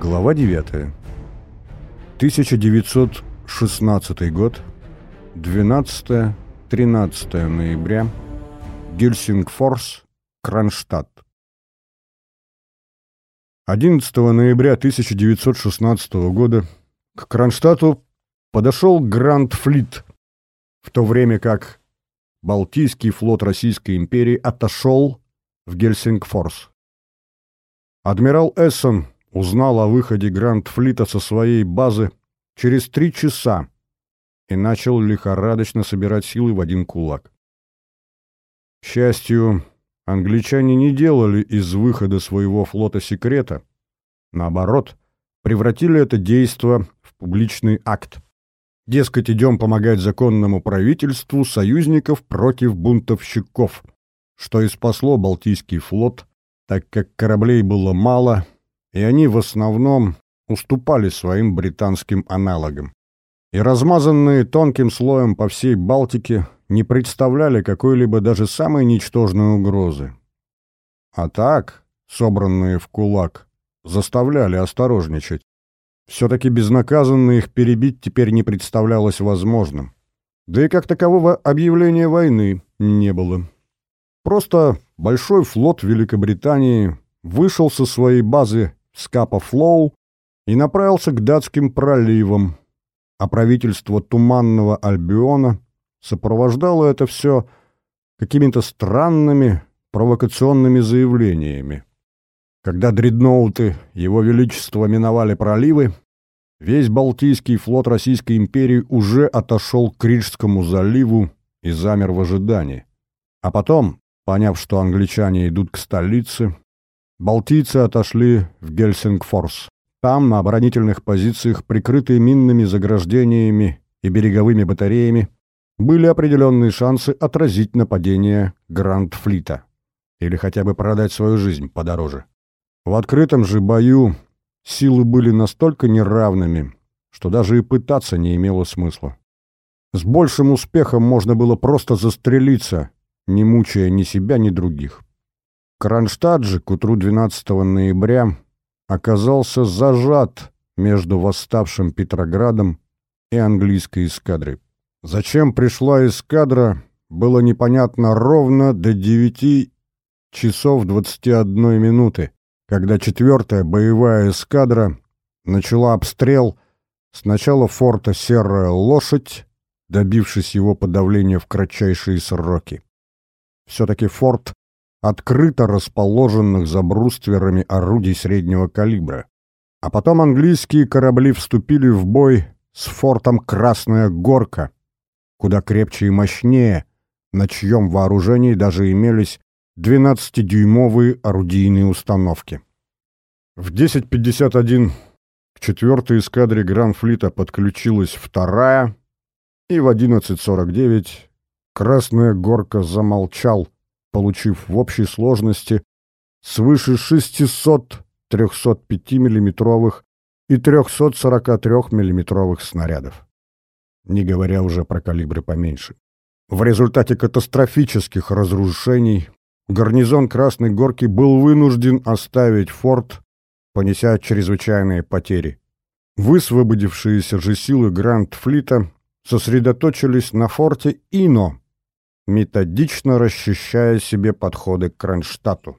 Глава 9. 1916 год. 12-13 ноября. Гельсингфорс, Кронштадт. 11 ноября 1916 года к Кронштадту подошел Гранд-флит, в то время как Балтийский флот Российской империи отошел в Гельсингфорс. Адмирал Эссон узнал о выходе Гранд-флита со своей базы через три часа и начал лихорадочно собирать силы в один кулак. К счастью, англичане не делали из выхода своего флота секрета, наоборот, превратили это действо в публичный акт. Дескать, идем помогать законному правительству союзников против бунтовщиков, что и спасло Балтийский флот, так как кораблей было мало — и они в основном уступали своим британским аналогам. И размазанные тонким слоем по всей Балтике не представляли какой-либо даже самой ничтожной угрозы. А так, собранные в кулак, заставляли осторожничать. Все-таки безнаказанно их перебить теперь не представлялось возможным. Да и как такового объявления войны не было. Просто большой флот Великобритании вышел со своей базы Скапа-Флоу и направился к датским проливам, а правительство Туманного Альбиона сопровождало это все какими-то странными провокационными заявлениями. Когда дредноуты Его Величества миновали проливы, весь Балтийский флот Российской империи уже отошел к Рижскому заливу и замер в ожидании. А потом, поняв, что англичане идут к столице, Балтийцы отошли в Гельсингфорс. Там, на оборонительных позициях, прикрытые минными заграждениями и береговыми батареями, были определенные шансы отразить нападение Гранд-флита. Или хотя бы продать свою жизнь подороже. В открытом же бою силы были настолько неравными, что даже и пытаться не имело смысла. С большим успехом можно было просто застрелиться, не мучая ни себя, ни других. Кронштадт же к утру 12 ноября оказался зажат между восставшим Петроградом и английской эскадрой. Зачем пришла эскадра, было непонятно ровно до 9 часов 21 минуты, когда четвертая боевая эскадра начала обстрел сначала форта «Серая лошадь», добившись его подавления в кратчайшие сроки. Все-таки форт открыто расположенных за брустверами орудий среднего калибра. А потом английские корабли вступили в бой с фортом «Красная горка», куда крепче и мощнее, на чьем вооружении даже имелись 12-дюймовые орудийные установки. В 10.51 к четвертой эскадре Гранд-флита подключилась вторая, и в 11.49 Красная горка замолчал, получив в общей сложности свыше 600 305 миллиметровых и 343 миллиметровых снарядов. Не говоря уже про калибры поменьше. В результате катастрофических разрушений гарнизон Красной Горки был вынужден оставить форт, понеся чрезвычайные потери. Высвободившиеся же силы Гранд-флита сосредоточились на форте Ино, методично расчищая себе подходы к Кронштадту.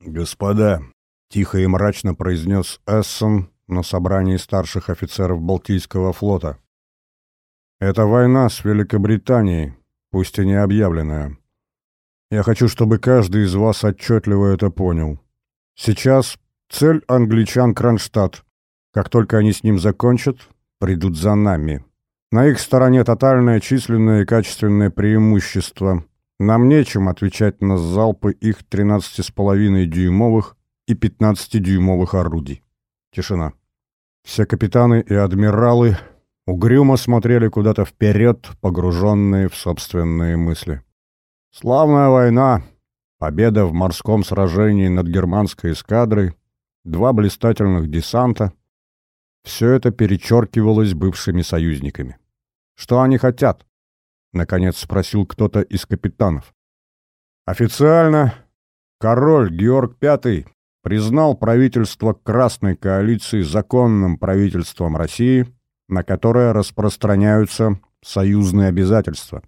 «Господа», — тихо и мрачно произнес Эссон на собрании старших офицеров Балтийского флота, «это война с Великобританией, пусть и не объявленная. Я хочу, чтобы каждый из вас отчетливо это понял. Сейчас цель англичан Кронштадт. Как только они с ним закончат, придут за нами». На их стороне тотальное численное и качественное преимущество. Нам нечем отвечать на залпы их 13,5 дюймовых и 15-дюймовых орудий. Тишина. Все капитаны и адмиралы угрюмо смотрели куда-то вперед, погруженные в собственные мысли. Славная война, победа в морском сражении над германской эскадрой, два блистательных десанта — все это перечеркивалось бывшими союзниками. Что они хотят? Наконец спросил кто-то из капитанов. Официально король Георг V признал правительство Красной коалиции законным правительством России, на которое распространяются союзные обязательства.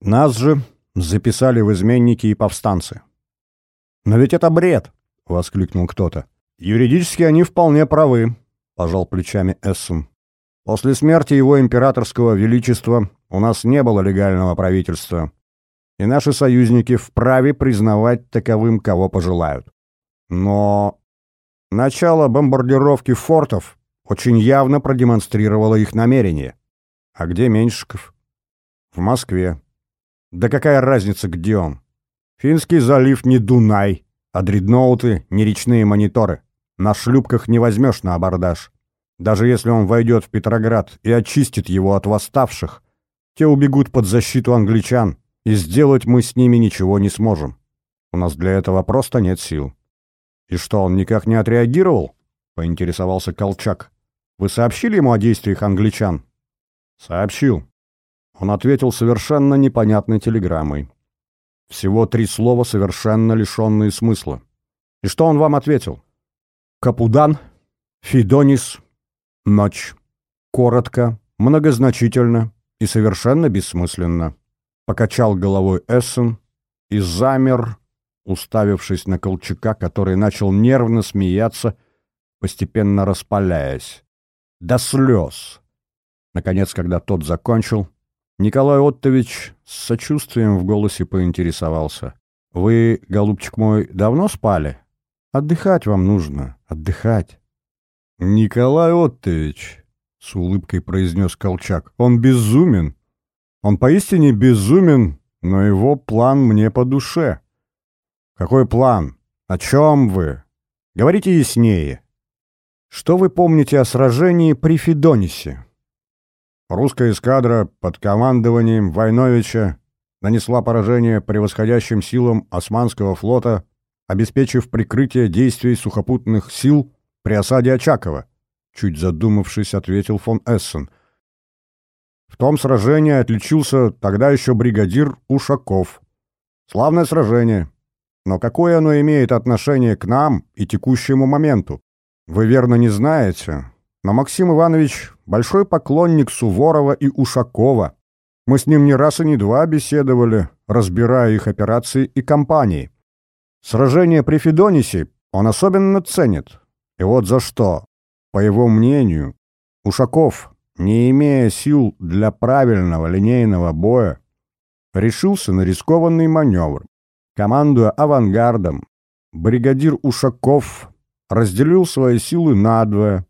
Нас же записали в изменники и повстанцы. «Но ведь это бред!» — воскликнул кто-то. «Юридически они вполне правы», — пожал плечами Эссен. «После смерти его императорского величества у нас не было легального правительства, и наши союзники вправе признавать таковым, кого пожелают. Но начало бомбардировки фортов очень явно продемонстрировало их намерение. А где Меньшиков? В Москве. Да какая разница, где он? Финский залив не Дунай, а дредноуты не речные мониторы. На шлюпках не возьмешь на абордаж. Даже если он войдет в Петроград и очистит его от восставших, те убегут под защиту англичан, и сделать мы с ними ничего не сможем. У нас для этого просто нет сил. И что, он никак не отреагировал? Поинтересовался Колчак. Вы сообщили ему о действиях англичан? Сообщил. Он ответил совершенно непонятной телеграммой. Всего три слова, совершенно лишенные смысла. И что он вам ответил? Капудан, Фидонис, ночь. Коротко, многозначительно и совершенно бессмысленно. Покачал головой Эссен и замер, уставившись на Колчака, который начал нервно смеяться, постепенно распаляясь. До слез. Наконец, когда тот закончил, Николай Оттович с сочувствием в голосе поинтересовался. «Вы, голубчик мой, давно спали? Отдыхать вам нужно, отдыхать». «Николай Оттович», — с улыбкой произнес Колчак, — «он безумен. Он поистине безумен, но его план мне по душе». «Какой план? О чем вы? Говорите яснее». «Что вы помните о сражении при Федонисе?» Русская эскадра под командованием Войновича нанесла поражение превосходящим силам Османского флота, обеспечив прикрытие действий сухопутных сил при осаде Очакова, чуть задумавшись, ответил фон Эссен. В том сражении отличился тогда еще бригадир Ушаков. Славное сражение. Но какое оно имеет отношение к нам и текущему моменту? Вы верно не знаете, но Максим Иванович — большой поклонник Суворова и Ушакова. Мы с ним не раз и не два беседовали, разбирая их операции и кампании. Сражение при Федонисе он особенно ценит. И вот за что. По его мнению, Ушаков, не имея сил для правильного линейного боя, решился на рискованный маневр. Командуя авангардом, бригадир Ушаков разделил свои силы надвое,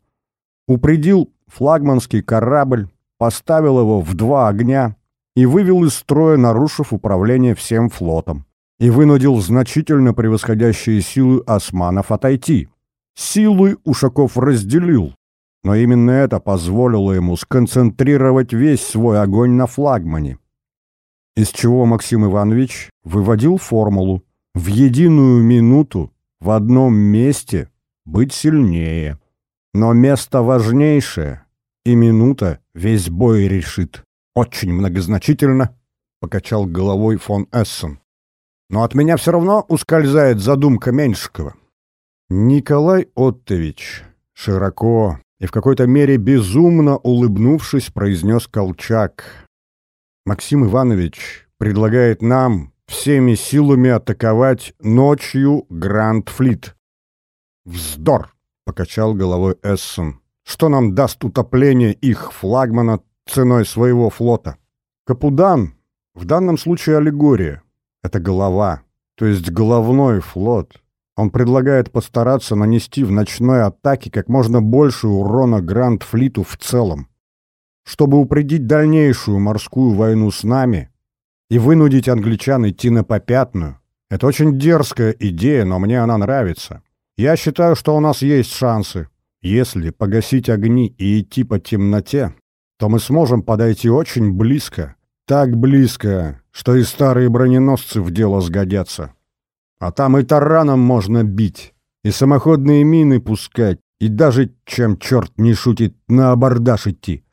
упредил флагманский корабль, поставил его в два огня и вывел из строя, нарушив управление всем флотом, и вынудил значительно превосходящие силы османов отойти. Силы Ушаков разделил, но именно это позволило ему сконцентрировать весь свой огонь на флагмане. Из чего Максим Иванович выводил формулу «в единую минуту в одном месте быть сильнее». Но место важнейшее, и минута весь бой решит. Очень многозначительно, — покачал головой фон Эссен. Но от меня все равно ускользает задумка Меньшикова. Николай Оттович, широко и в какой-то мере безумно улыбнувшись, произнес Колчак. Максим Иванович предлагает нам всеми силами атаковать ночью Гранд-флит. Вздор! — покачал головой Эссон. «Что нам даст утопление их флагмана ценой своего флота? Капудан, в данном случае аллегория, это голова, то есть головной флот. Он предлагает постараться нанести в ночной атаке как можно больше урона Гранд-флиту в целом, чтобы упредить дальнейшую морскую войну с нами и вынудить англичан идти на попятную. Это очень дерзкая идея, но мне она нравится. Я считаю, что у нас есть шансы. Если погасить огни и идти по темноте, то мы сможем подойти очень близко. Так близко, что и старые броненосцы в дело сгодятся. А там и тараном можно бить, и самоходные мины пускать, и даже, чем черт не шутит, на абордаж идти.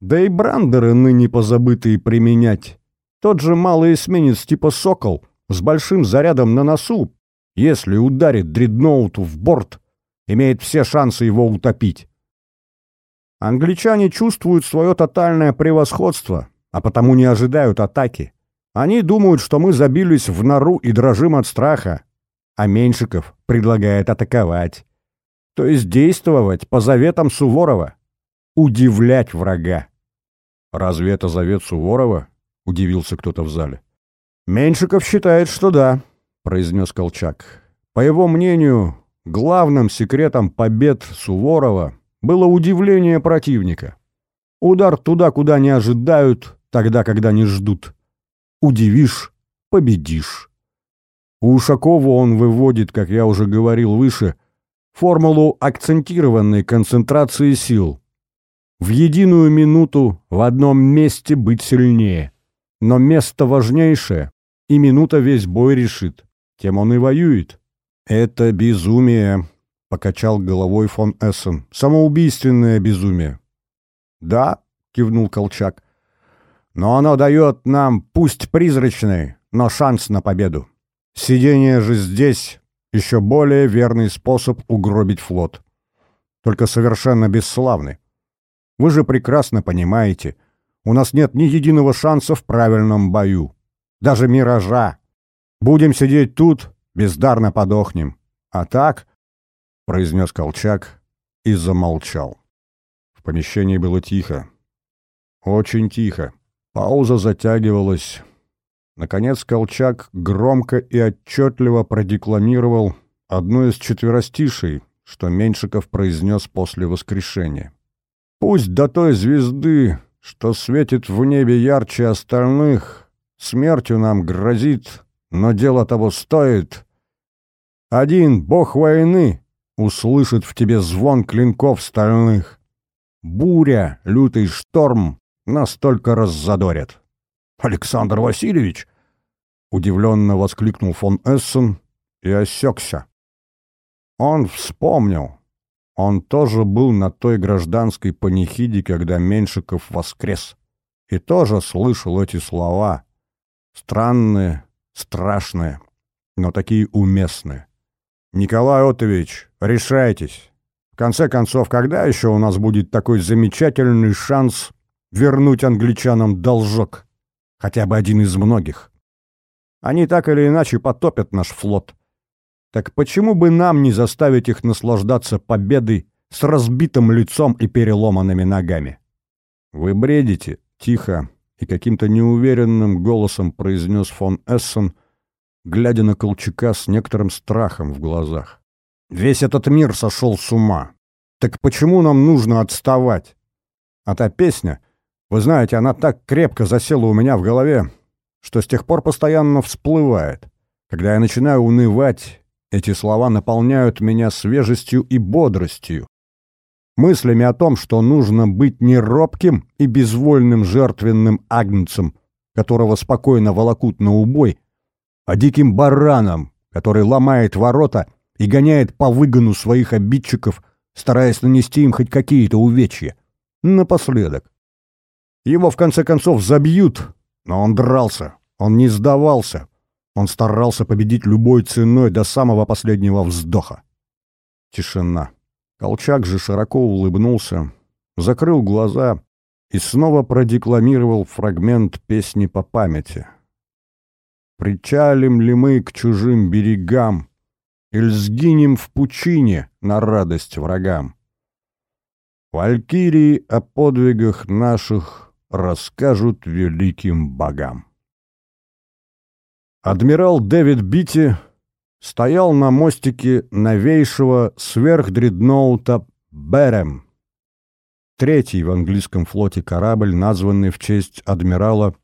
Да и брандеры ныне позабытые применять. Тот же малый эсминец типа «Сокол» с большим зарядом на носу если ударит дредноуту в борт, имеет все шансы его утопить. Англичане чувствуют свое тотальное превосходство, а потому не ожидают атаки. Они думают, что мы забились в нору и дрожим от страха, а Меньшиков предлагает атаковать. То есть действовать по заветам Суворова. Удивлять врага. «Разве это завет Суворова?» — удивился кто-то в зале. «Меньшиков считает, что да», — произнес Колчак. «По его мнению, главным секретом побед Суворова было удивление противника. Удар туда, куда не ожидают, тогда, когда не ждут. Удивишь — победишь». У Ушакова он выводит, как я уже говорил выше, формулу акцентированной концентрации сил. В единую минуту в одном месте быть сильнее. Но место важнейшее, и минута весь бой решит. Тем он и воюет. «Это безумие», — покачал головой фон Эссен. «Самоубийственное безумие». «Да», — кивнул Колчак. «Но оно дает нам, пусть призрачный, но шанс на победу. Сидение же здесь — еще более верный способ угробить флот. Только совершенно бесславный. Вы же прекрасно понимаете, у нас нет ни единого шанса в правильном бою. Даже миража. Будем сидеть тут, бездарно подохнем. А так, — произнес Колчак и замолчал. В помещении было тихо. Очень тихо. Пауза затягивалась. Наконец Колчак громко и отчетливо продекламировал одну из четверостишей, что Меньшиков произнес после воскрешения. Пусть до той звезды, что светит в небе ярче остальных, смертью нам грозит, но дело того стоит. Один бог войны услышит в тебе звон клинков стальных. Буря, лютый шторм нас только раззадорят. Александр Васильевич! Удивленно воскликнул фон Эссен и осекся. Он вспомнил, он тоже был на той гражданской панихиде, когда Меньшиков воскрес. И тоже слышал эти слова. Странные, страшные, но такие уместные. «Николай Отович, решайтесь. В конце концов, когда еще у нас будет такой замечательный шанс вернуть англичанам должок? Хотя бы один из многих. Они так или иначе потопят наш флот. Так почему бы нам не заставить их наслаждаться победой с разбитым лицом и переломанными ногами? «Вы бредите», — тихо и каким-то неуверенным голосом произнес фон Эссен, глядя на Колчака с некоторым страхом в глазах. «Весь этот мир сошел с ума. Так почему нам нужно отставать? А та песня, вы знаете, она так крепко засела у меня в голове, что с тех пор постоянно всплывает. Когда я начинаю унывать эти слова наполняют меня свежестью и бодростью. Мыслями о том, что нужно быть не робким и безвольным жертвенным агнцем, которого спокойно волокут на убой, а диким бараном, который ломает ворота и гоняет по выгону своих обидчиков, стараясь нанести им хоть какие-то увечья. Напоследок. Его в конце концов забьют, но он дрался, он не сдавался, он старался победить любой ценой до самого последнего вздоха. Тишина. Колчак же широко улыбнулся, закрыл глаза и снова продекламировал фрагмент песни по памяти. «Причалим ли мы к чужим берегам, или сгинем в пучине на радость врагам? Валькирии о подвигах наших расскажут великим богам». Адмирал Дэвид Бити стоял на мостике новейшего сверхдредноута «Берем», третий в английском флоте корабль, названный в честь адмирала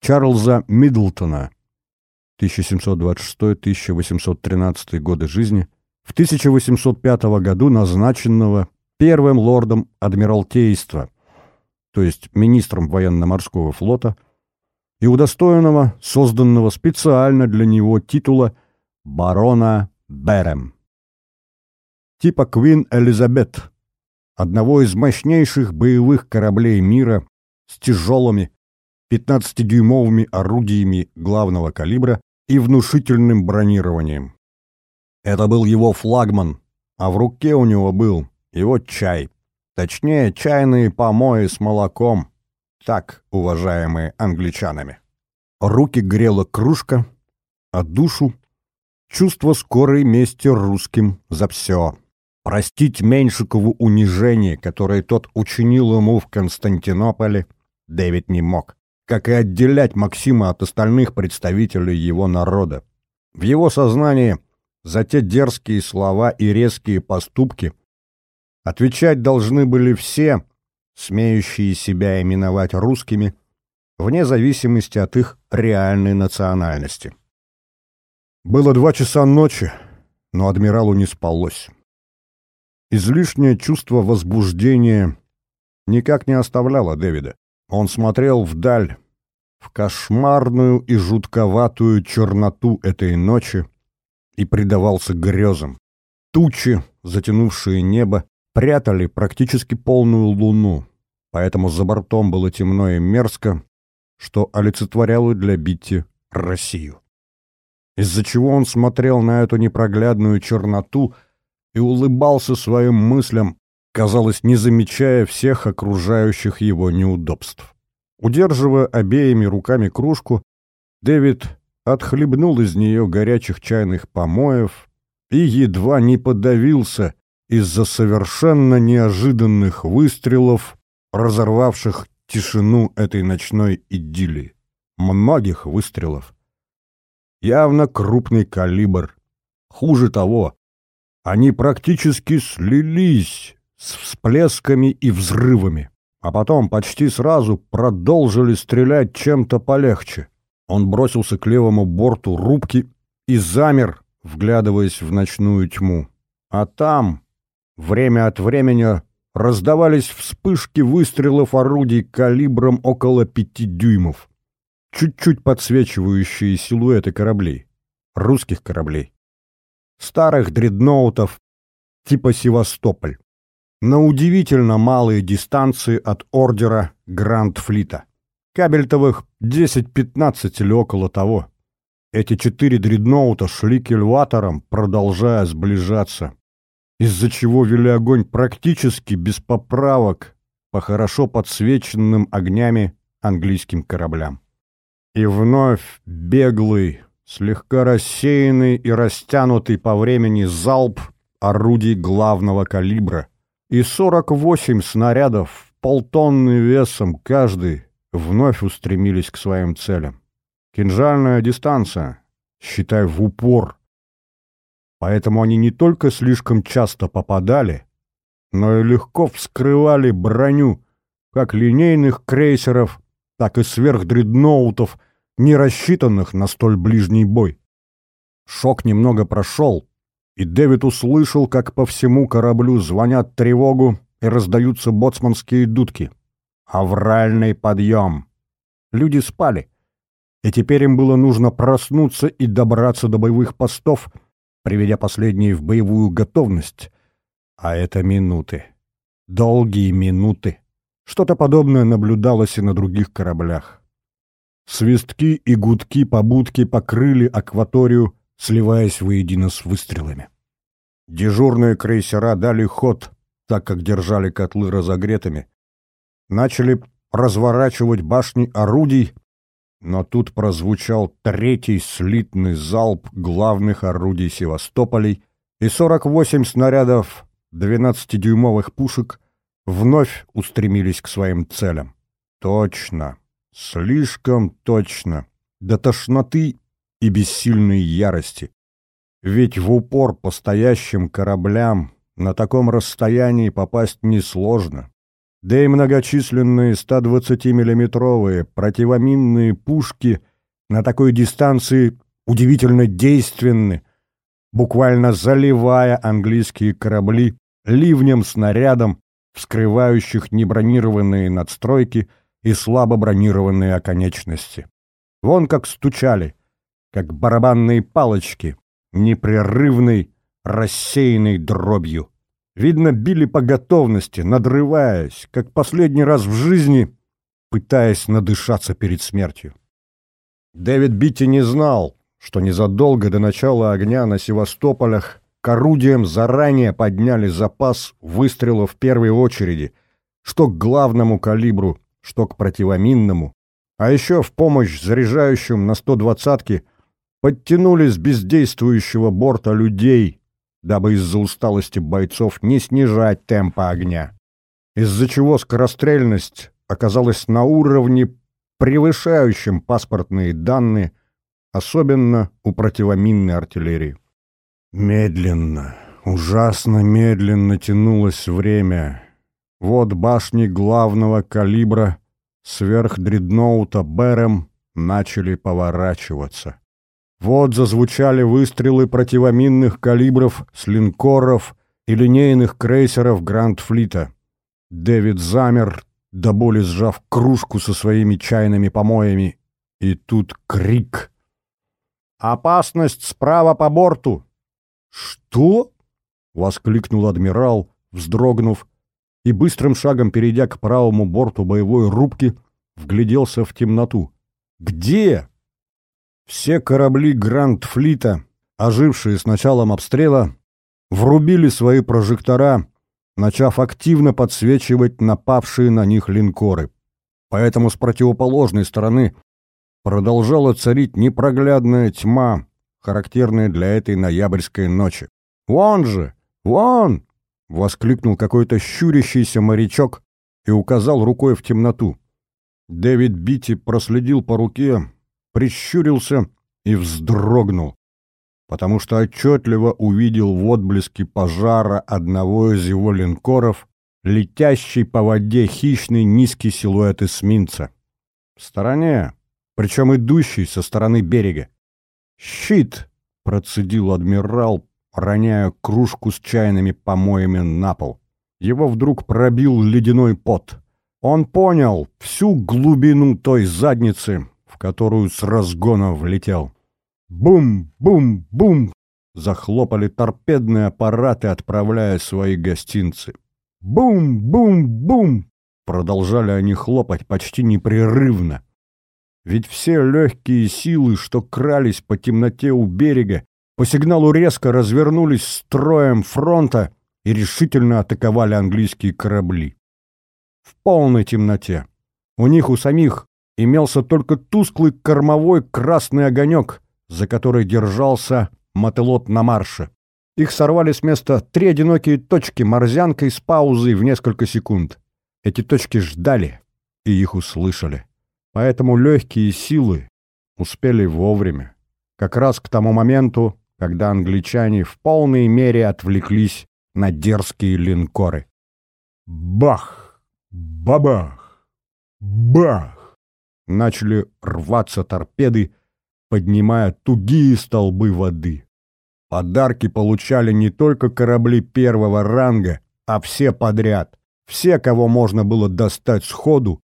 Чарльза Миддлтона 1726-1813 годы жизни, в 1805 году назначенного первым лордом адмиралтейства, то есть министром военно-морского флота – и удостоенного созданного специально для него титула барона Берем. Типа Квин Элизабет, одного из мощнейших боевых кораблей мира с тяжелыми 15-дюймовыми орудиями главного калибра и внушительным бронированием. Это был его флагман, а в руке у него был его чай. Точнее, чайные помои с молоком. Так, уважаемые англичанами. Руки грела кружка, а душу — чувство скорой мести русским за все. Простить Меньшикову унижение, которое тот учинил ему в Константинополе, Дэвид не мог, как и отделять Максима от остальных представителей его народа. В его сознании за те дерзкие слова и резкие поступки отвечать должны были все, смеющие себя именовать русскими, вне зависимости от их реальной национальности. Было два часа ночи, но адмиралу не спалось. Излишнее чувство возбуждения никак не оставляло Дэвида. Он смотрел вдаль, в кошмарную и жутковатую черноту этой ночи и предавался грезам. Тучи, затянувшие небо, прятали практически полную луну, поэтому за бортом было темно и мерзко, что олицетворяло для Битти Россию. Из-за чего он смотрел на эту непроглядную черноту — и улыбался своим мыслям, казалось, не замечая всех окружающих его неудобств. Удерживая обеими руками кружку, Дэвид отхлебнул из нее горячих чайных помоев и едва не подавился из-за совершенно неожиданных выстрелов, разорвавших тишину этой ночной идиллии. Многих выстрелов. Явно крупный калибр. Хуже того, они практически слились с всплесками и взрывами, а потом почти сразу продолжили стрелять чем-то полегче. Он бросился к левому борту рубки и замер, вглядываясь в ночную тьму. А там, время от времени, раздавались вспышки выстрелов орудий калибром около пяти дюймов, чуть-чуть подсвечивающие силуэты кораблей, русских кораблей старых дредноутов типа «Севастополь» на удивительно малые дистанции от ордера Гранд-флита. Кабельтовых 10-15 или около того. Эти четыре дредноута шли кильватором, продолжая сближаться, из-за чего вели огонь практически без поправок по хорошо подсвеченным огнями английским кораблям. И вновь беглый, слегка рассеянный и растянутый по времени залп орудий главного калибра и 48 снарядов, полтонны весом каждый, вновь устремились к своим целям. Кинжальная дистанция, считай, в упор. Поэтому они не только слишком часто попадали, но и легко вскрывали броню как линейных крейсеров, так и сверхдредноутов — не рассчитанных на столь ближний бой. Шок немного прошел, и Дэвид услышал, как по всему кораблю звонят тревогу и раздаются боцманские дудки. Авральный подъем. Люди спали, и теперь им было нужно проснуться и добраться до боевых постов, приведя последние в боевую готовность. А это минуты. Долгие минуты. Что-то подобное наблюдалось и на других кораблях. Свистки и гудки побудки покрыли акваторию, сливаясь воедино с выстрелами. Дежурные крейсера дали ход, так как держали котлы разогретыми. Начали разворачивать башни орудий, но тут прозвучал третий слитный залп главных орудий Севастополей, и 48 снарядов 12-дюймовых пушек вновь устремились к своим целям. Точно. Слишком точно. До тошноты и бессильной ярости. Ведь в упор по стоящим кораблям на таком расстоянии попасть несложно. Да и многочисленные 120-миллиметровые противоминные пушки на такой дистанции удивительно действенны, буквально заливая английские корабли ливнем снарядом, вскрывающих небронированные надстройки – и слабо бронированные оконечности. Вон как стучали, как барабанные палочки, непрерывной, рассеянной дробью. Видно, били по готовности, надрываясь, как последний раз в жизни, пытаясь надышаться перед смертью. Дэвид Битти не знал, что незадолго до начала огня на Севастополях к орудиям заранее подняли запас выстрелов первой очереди, что к главному калибру, что к противоминному, а еще в помощь заряжающим на 120-ки подтянули с бездействующего борта людей, дабы из-за усталости бойцов не снижать темпа огня. Из-за чего скорострельность оказалась на уровне, превышающем паспортные данные, особенно у противоминной артиллерии. Медленно, ужасно медленно тянулось время. Вот башни главного калибра сверх дредноута Бэрем начали поворачиваться. Вот зазвучали выстрелы противоминных калибров с линкоров и линейных крейсеров Гранд-флита. Дэвид замер, до боли сжав кружку со своими чайными помоями, и тут крик. «Опасность справа по борту!» «Что?» — воскликнул адмирал, вздрогнув, и быстрым шагом, перейдя к правому борту боевой рубки, вгляделся в темноту. «Где?» Все корабли Гранд-флита, ожившие с началом обстрела, врубили свои прожектора, начав активно подсвечивать напавшие на них линкоры. Поэтому с противоположной стороны продолжала царить непроглядная тьма, характерная для этой ноябрьской ночи. «Вон же! Вон!» — воскликнул какой-то щурящийся морячок и указал рукой в темноту. Дэвид Битти проследил по руке, прищурился и вздрогнул, потому что отчетливо увидел в отблеске пожара одного из его линкоров летящий по воде хищный низкий силуэт эсминца. В стороне, причем идущий со стороны берега. «Щит!» — процедил адмирал, роняя кружку с чайными помоями на пол. Его вдруг пробил ледяной пот. Он понял всю глубину той задницы, в которую с разгона влетел. Бум-бум-бум! Захлопали торпедные аппараты, отправляя свои гостинцы. Бум-бум-бум! Продолжали они хлопать почти непрерывно. Ведь все легкие силы, что крались по темноте у берега, по сигналу резко развернулись строем фронта и решительно атаковали английские корабли. В полной темноте. У них у самих имелся только тусклый кормовой красный огонек, за который держался мотылот на марше. Их сорвали с места три одинокие точки морзянкой с паузой в несколько секунд. Эти точки ждали, и их услышали. Поэтому легкие силы успели вовремя, как раз к тому моменту, когда англичане в полной мере отвлеклись на дерзкие линкоры. Бах! Бабах! Бах! Начали рваться торпеды, поднимая тугие столбы воды. Подарки получали не только корабли первого ранга, а все подряд. Все, кого можно было достать сходу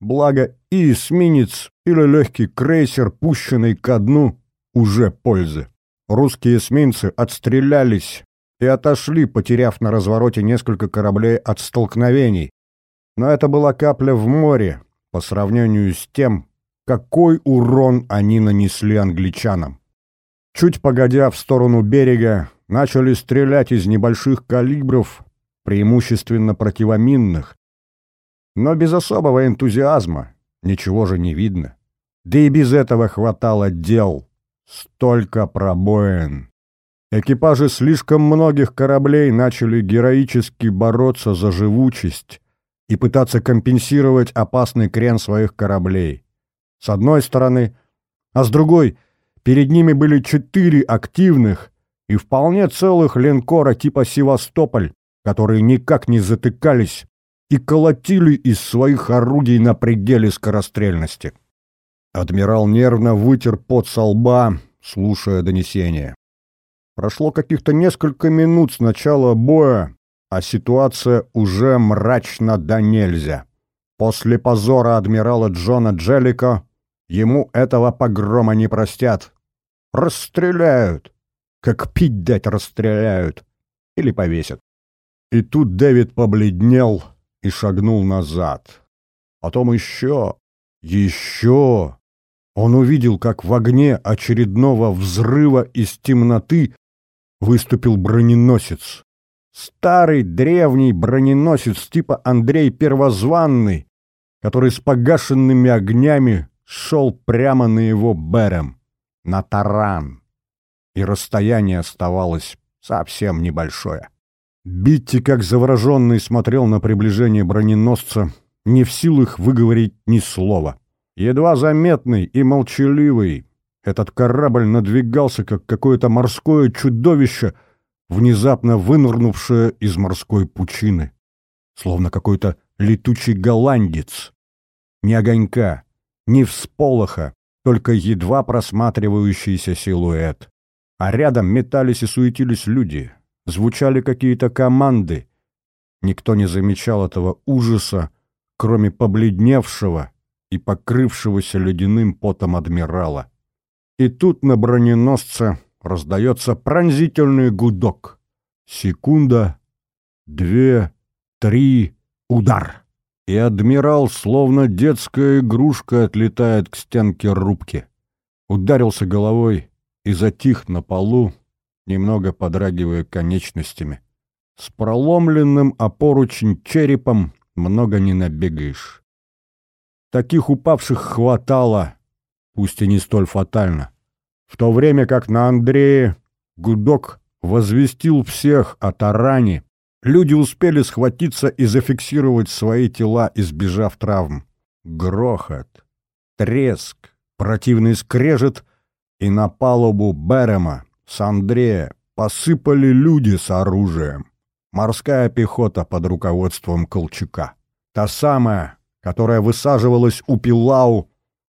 Благо и эсминец или легкий крейсер, пущенный ко дну, уже пользы. Русские эсминцы отстрелялись и отошли, потеряв на развороте несколько кораблей от столкновений. Но это была капля в море по сравнению с тем, какой урон они нанесли англичанам. Чуть погодя в сторону берега, начали стрелять из небольших калибров, преимущественно противоминных, но без особого энтузиазма. Ничего же не видно. Да и без этого хватало дел. Столько пробоин. Экипажи слишком многих кораблей начали героически бороться за живучесть и пытаться компенсировать опасный крен своих кораблей. С одной стороны, а с другой перед ними были четыре активных и вполне целых линкора типа «Севастополь», которые никак не затыкались и колотили из своих орудий на пределе скорострельности. Адмирал нервно вытер пот со лба, слушая донесение. Прошло каких-то несколько минут с начала боя, а ситуация уже мрачна да нельзя. После позора адмирала Джона Джеллика ему этого погрома не простят. Расстреляют. Как пить дать расстреляют. Или повесят. И тут Дэвид побледнел, и шагнул назад. Потом еще, еще. Он увидел, как в огне очередного взрыва из темноты выступил броненосец. Старый древний броненосец типа Андрей Первозванный, который с погашенными огнями шел прямо на его берем, на таран. И расстояние оставалось совсем небольшое. Битти, как завороженный, смотрел на приближение броненосца, не в силах выговорить ни слова. Едва заметный и молчаливый, этот корабль надвигался, как какое-то морское чудовище, внезапно вынырнувшее из морской пучины. Словно какой-то летучий голландец. Ни огонька, ни всполоха, только едва просматривающийся силуэт. А рядом метались и суетились люди, звучали какие-то команды. Никто не замечал этого ужаса, кроме побледневшего и покрывшегося ледяным потом адмирала. И тут на броненосце раздается пронзительный гудок. Секунда, две, три, удар. И адмирал, словно детская игрушка, отлетает к стенке рубки. Ударился головой и затих на полу, немного подрагивая конечностями. С проломленным о поручень черепом много не набегаешь. Таких упавших хватало, пусть и не столь фатально. В то время как на Андрее гудок возвестил всех о таране, люди успели схватиться и зафиксировать свои тела, избежав травм. Грохот, треск, противный скрежет, и на палубу Берема с Андрея посыпали люди с оружием. Морская пехота под руководством Колчака. Та самая, которая высаживалась у Пилау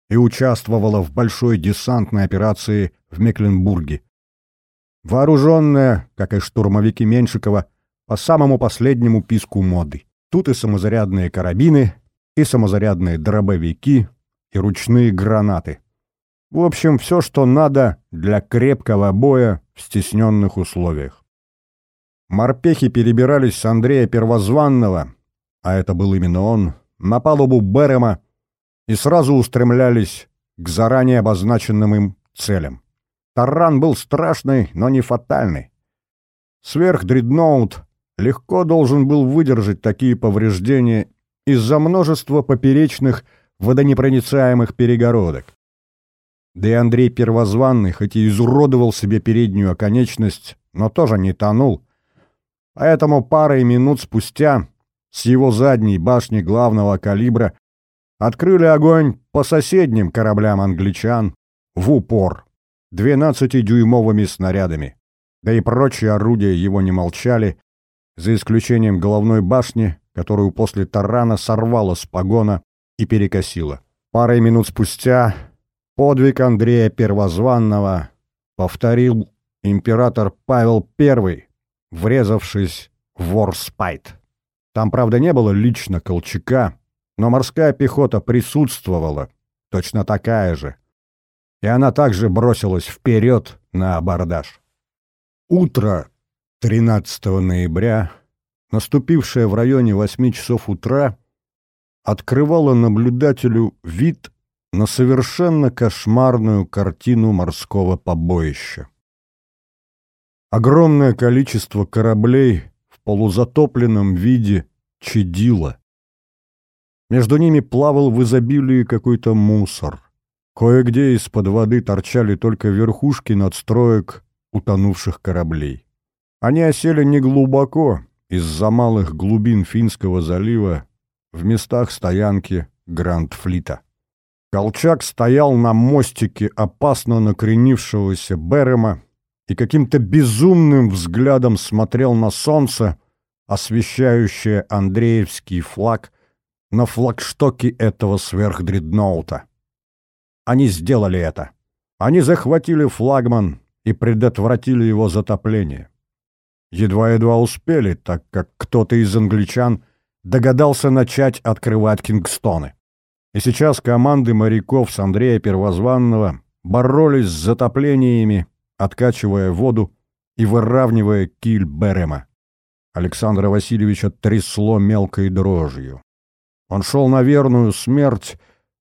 и участвовала в большой десантной операции в Мекленбурге. Вооруженная, как и штурмовики Меншикова, по самому последнему писку моды. Тут и самозарядные карабины, и самозарядные дробовики, и ручные гранаты. В общем, все, что надо для крепкого боя в стесненных условиях. Морпехи перебирались с Андрея Первозванного, а это был именно он, на палубу Берема и сразу устремлялись к заранее обозначенным им целям. Таран был страшный, но не фатальный. Сверхдредноут легко должен был выдержать такие повреждения из-за множества поперечных водонепроницаемых перегородок. Да и Андрей Первозванный, хоть и изуродовал себе переднюю оконечность, но тоже не тонул. Поэтому парой минут спустя с его задней башни главного калибра открыли огонь по соседним кораблям англичан в упор 12-дюймовыми снарядами. Да и прочие орудия его не молчали, за исключением головной башни, которую после тарана сорвало с погона и перекосило. Парой минут спустя подвиг Андрея Первозванного повторил император Павел I, врезавшись в Ворспайт. Там, правда, не было лично Колчака, но морская пехота присутствовала, точно такая же. И она также бросилась вперед на абордаж. Утро 13 ноября, наступившее в районе 8 часов утра, открывало наблюдателю вид на совершенно кошмарную картину морского побоища. Огромное количество кораблей в полузатопленном виде чадило. Между ними плавал в изобилии какой-то мусор. Кое-где из-под воды торчали только верхушки надстроек утонувших кораблей. Они осели неглубоко, из-за малых глубин Финского залива, в местах стоянки Гранд-флита. Колчак стоял на мостике опасно накренившегося Берема и каким-то безумным взглядом смотрел на солнце, освещающее Андреевский флаг на флагштоке этого сверхдредноута. Они сделали это. Они захватили флагман и предотвратили его затопление. Едва-едва успели, так как кто-то из англичан догадался начать открывать Кингстоны. И сейчас команды моряков с Андрея Первозванного боролись с затоплениями, откачивая воду и выравнивая киль Берема. Александра Васильевича трясло мелкой дрожью. Он шел на верную смерть,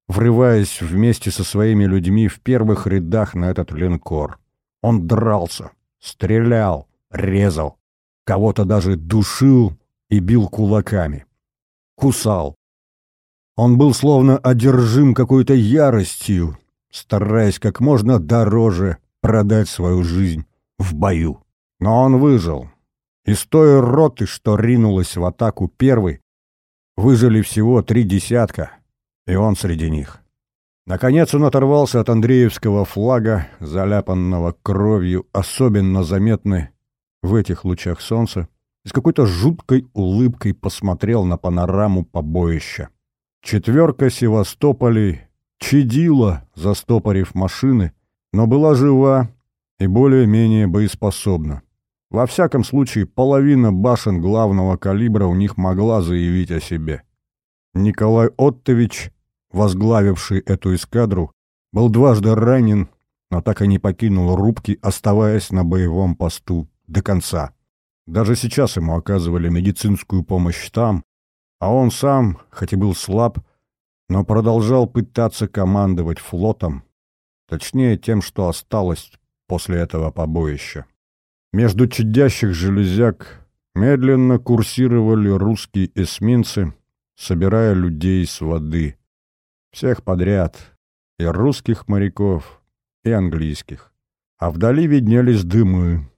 врываясь вместе со своими людьми в первых рядах на этот линкор. Он дрался, стрелял, резал, кого-то даже душил и бил кулаками. Кусал. Он был словно одержим какой-то яростью, стараясь как можно дороже продать свою жизнь в бою. Но он выжил. Из той роты, что ринулась в атаку первой, выжили всего три десятка, и он среди них. Наконец он оторвался от Андреевского флага, заляпанного кровью, особенно заметной в этих лучах солнца, и с какой-то жуткой улыбкой посмотрел на панораму побоища. Четверка Севастополей чадила, застопорив машины, но была жива и более-менее боеспособна. Во всяком случае, половина башен главного калибра у них могла заявить о себе. Николай Оттович, возглавивший эту эскадру, был дважды ранен, но так и не покинул рубки, оставаясь на боевом посту до конца. Даже сейчас ему оказывали медицинскую помощь там, а он сам, хоть и был слаб, но продолжал пытаться командовать флотом, точнее тем, что осталось после этого побоища. Между чадящих железяк медленно курсировали русские эсминцы, собирая людей с воды. Всех подряд, и русских моряков, и английских. А вдали виднелись дымы.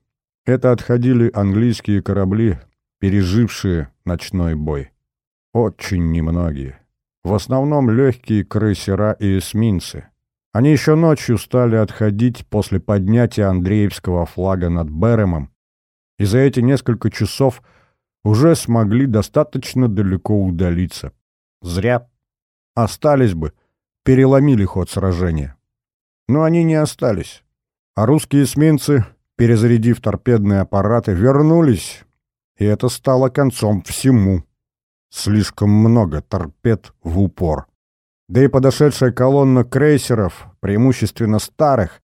Это отходили английские корабли, пережившие ночной бой. Очень немногие. В основном легкие крейсера и эсминцы. Они еще ночью стали отходить после поднятия Андреевского флага над Беремом, и за эти несколько часов уже смогли достаточно далеко удалиться. Зря. Остались бы, переломили ход сражения. Но они не остались. А русские эсминцы, перезарядив торпедные аппараты, вернулись, и это стало концом всему. Слишком много торпед в упор. Да и подошедшая колонна крейсеров, преимущественно старых,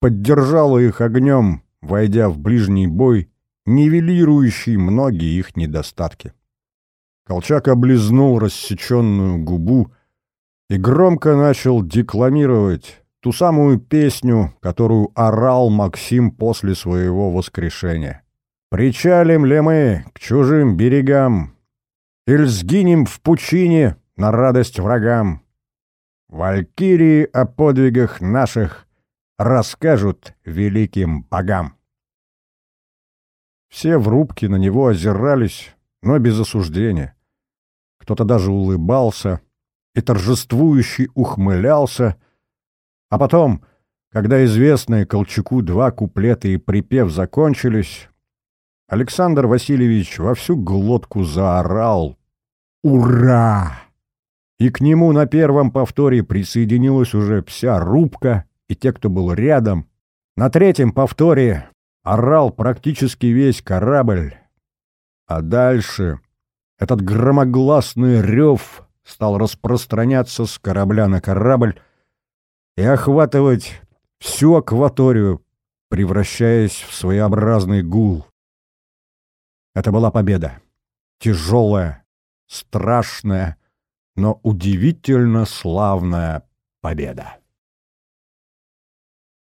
поддержала их огнем, войдя в ближний бой, нивелирующий многие их недостатки. Колчак облизнул рассеченную губу и громко начал декламировать ту самую песню, которую орал Максим после своего воскрешения. «Причалим ли мы к чужим берегам, или сгинем в пучине на радость врагам?» Валькирии о подвигах наших расскажут великим богам. Все в рубке на него озирались, но без осуждения. Кто-то даже улыбался и торжествующе ухмылялся, а потом, когда известные Колчаку два куплета и припев закончились, Александр Васильевич во всю глотку заорал «Ура!» И к нему на первом повторе присоединилась уже вся рубка и те, кто был рядом. На третьем повторе орал практически весь корабль. А дальше этот громогласный рев стал распространяться с корабля на корабль и охватывать всю акваторию, превращаясь в своеобразный гул. Это была победа. Тяжелая, страшная, но удивительно славная победа.